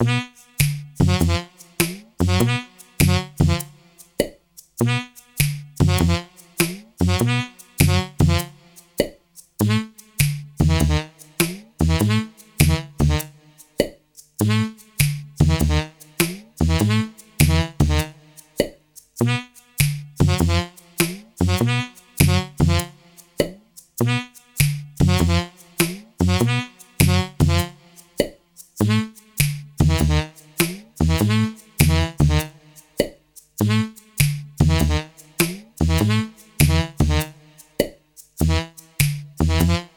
Mm-hmm. Yeah.